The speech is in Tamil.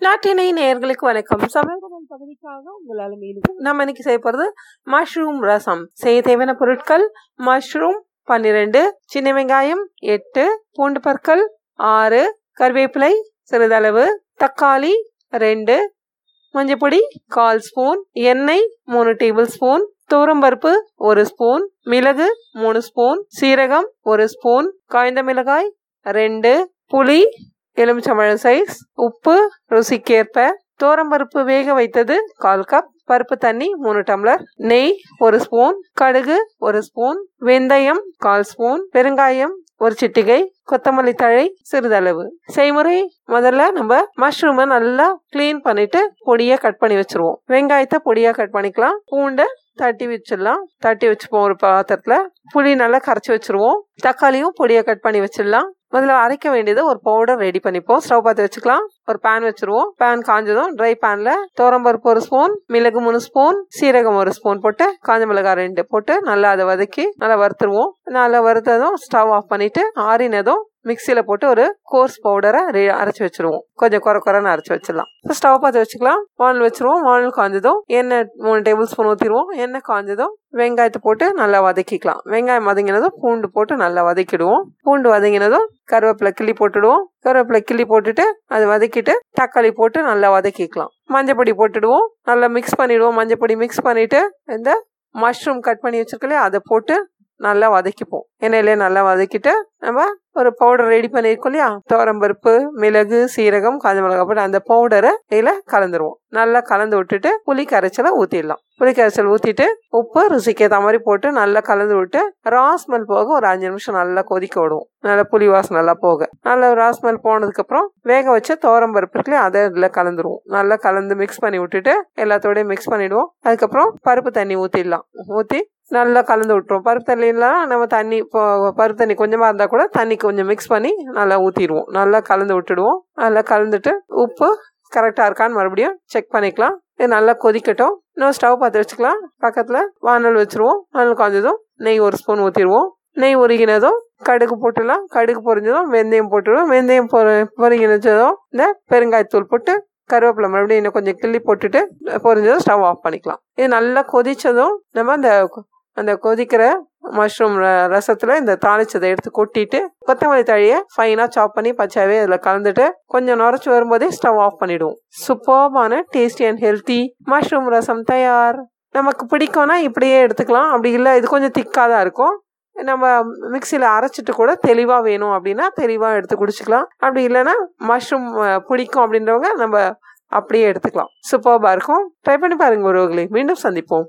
நாட்டினை நேர்களுக்கு வணக்கம். சமையல் பகுதிக்காக உங்களால் மீண்டும் நம்ம இன்னைக்கு செய்ய போகிறது மஷ்ரூம் ரசம். செய்ய தேவையான பொருட்கள் மஷ்ரூம் பன்னிரெண்டு சின்ன வெங்காயம் எட்டு பூண்டு பற்கள் ஆறு கருவேப்பிலை சிறிதளவு தக்காளி ரெண்டு மஞ்சப்பொடி கால் ஸ்பூன் எண்ணெய் மூணு டேபிள் ஸ்பூன் துவரம்பருப்பு ஒரு ஸ்பூன் மிளகு மூணு ஸ்பூன் சீரகம் ஒரு ஸ்பூன் காய்ந்த மிளகாய் ரெண்டு புளி எலுமிச்சம்பழம் சைஸ் உப்பு ருசிக்கேற்ப தோரம்பருப்பு வேக வைத்தது கால் கப் பருப்பு தண்ணி மூணு டம்ளர் நெய் ஒரு ஸ்பூன் கடுகு ஒரு ஸ்பூன் வெந்தயம் கால் ஸ்பூன் பெருங்காயம் ஒரு சிட்டிகை கொத்தமல்லி தழை சிறிதளவு. செய்முறை முதல்ல நம்ம மஷ்ரூமை நல்லா க்ளீன் பண்ணிட்டு பொடியா கட் பண்ணி வச்சிருவோம். வெங்காயத்தை பொடியா கட் பண்ணிக்கலாம். பூண்டை தட்டி வச்சிடலாம். தட்டி வச்சுப்போம் ஒரு பாத்திரத்துல. புளி நல்லா கரைச்சி வச்சிருவோம். தக்காளியும் பொடியா கட் பண்ணி வச்சிடலாம். முதல்ல அரைக்க வேண்டியது ஒரு பவுடர் ரெடி பண்ணிப்போம். ஸ்டவ் பார்த்து வச்சுக்கலாம். ஒரு பேன் வச்சிருவோம். பேன் காஞ்சதும் ட்ரை பேன்ல தோரம்பருப்பு ஒரு ஸ்பூன் மிளகு மூணு ஸ்பூன் சீரகம் ஒரு ஸ்பூன் போட்டு காஞ்ச மிளகாய் ரெண்டு போட்டு நல்லா அதை வதக்கி நல்லா வறுத்துருவோம். நல்லா வறுத்ததும் ஸ்டவ் ஆஃப் பண்ணிட்டு ஆறினதும் மிக்சியில் போட்டு ஒரு கோர்ஸ் பவுடரை அரைச்சி வச்சிருவோம். கொஞ்சம் குறை குறைன்னு அரைச்சி வச்சிடலாம். ஸ்டவ் பார்த்து வச்சுக்கலாம். வானல் வச்சிருவோம். வானல் காஞ்சதும் எண்ணெய் மூணு டேபிள் ஸ்பூன் ஊற்றிடுவோம் எண்ணெய் காஞ்சதும் வெங்காயத்தை போட்டு நல்லா வதக்கிக்கலாம். வெங்காயம் வதங்கினதும் பூண்டு போட்டு நல்லா வதக்கிடுவோம். பூண்டு வதங்கினதும் கருவேப்பிலை கிள்ளி போட்டுடுவோம். கருவேப்பிலை கிள்ளி போட்டுட்டு அதை வதக்கிட்டு தக்காளி போட்டு நல்லா வதக்கிக்கலாம். மஞ்சப்பொடி போட்டுடுவோம். நல்லா மிக்ஸ் பண்ணிடுவோம். மஞ்சப்பொடி மிக்ஸ் பண்ணிட்டு இந்த மஷ்ரூம் கட் பண்ணி வச்சிருக்கலையே அதை போட்டு நல்லா வதக்கிப்போம். எண்ணெயிலே நல்லா வதக்கிட்டு நம்ம ஒரு பவுடர் ரெடி பண்ணியிருக்கோம் இல்லையா? தோரம்பருப்பு மிளகு சீரகம் காஞ்ச மிளகா போட்டு அந்த பவுடரை இதில் கலந்துருவோம். நல்லா கலந்து விட்டுட்டு புளி கரைச்சலை ஊற்றிடலாம் புளி கரைச்சல் ஊற்றிட்டு உப்பு ருசிக்கு ஏற்ற மாதிரி போட்டு நல்லா கலந்து விட்டு ராஸ்மல் போக ஒரு அஞ்சு நிமிஷம் நல்லா கொதிக்க விடுவோம். நல்லா புளி வாசம் நல்லா போக. நல்லா ராஸ்மல் போனதுக்கப்புறம் வேக வச்ச தோரம்பருப்பு இருக்குல்லையே அதை இதில் கலந்துருவோம். நல்லா கலந்து மிக்ஸ் பண்ணி விட்டுட்டு எல்லாத்தோடையும் மிக்ஸ் பண்ணிவிடுவோம் அதுக்கப்புறம் பருப்பு தண்ணி ஊற்றிடலாம் ஊற்றி நல்லா கலந்து விட்டுருவோம் பருப்பு தண்ணிலாம் நம்ம தண்ணி இப்போ பருப்பு தண்ணி கொஞ்சமாக இருந்தால் கூட தண்ணி கொஞ்சம் மிக்ஸ் பண்ணி நல்லா ஊற்றிடுவோம் நல்லா கலந்து விட்டுடுவோம். நல்லா கலந்துட்டு உப்பு கரெக்டாக இருக்கான்னு மறுபடியும் செக் பண்ணிக்கலாம். இது நல்லா கொதிக்கட்டும். இன்னும் ஸ்டவ் பார்த்து வச்சுக்கலாம். பக்கத்தில் வானல் வச்சுருவோம். வானல் காய்ஞ்சதும் நெய் ஒரு ஸ்பூன் ஊற்றிடுவோம் நெய் உருகினதும் கடுகு போட்டுடலாம். கடுகு பொரிஞ்சதும் வெந்தயம் போட்டுடுவோம் வெந்தயம் பொ பொரிங்கினதும் இந்த பெருங்காயத்தூள் போட்டு கருவேப்பிலை மறுபடியும் இன்னும் கொஞ்சம் கிள்ளி போட்டுட்டு பொரிஞ்சதும் ஸ்டவ் ஆஃப் பண்ணிக்கலாம். இது நல்லா கொதித்ததும் நம்ம அந்த அந்த கொதிக்கிற மஷ்ரூம் ரசத்தில் இந்த தாளிச்சதை எடுத்து கொட்டிட்டு கொத்தமல்லி தழியை ஃபைனாக சாப் பண்ணி பச்சாவே அதில் கலந்துட்டு கொஞ்சம் நுரைச்சி வரும்போதே ஸ்டவ் ஆஃப் பண்ணிவிடுவோம் சூப்பர்பான tasty and healthy mushroom rasam தயார். நமக்கு பிடிக்கும்னா இப்படியே எடுத்துக்கலாம். அப்படி இல்லை இது கொஞ்சம் திக்காக தான் இருக்கும். நம்ம மிக்சியில் அரைச்சிட்டு கூட தெளிவாக வேணும் அப்படின்னா தெளிவாக எடுத்து குடிச்சிக்கலாம். அப்படி இல்லைன்னா மஷ்ரூம் பிடிக்கும் அப்படின்றவங்க நம்ம அப்படியே எடுத்துக்கலாம். சூப்பர்பாக இருக்கும். ட்ரை பண்ணி பாருங்கள் ஒருவர்களே மீண்டும் சந்திப்போம்.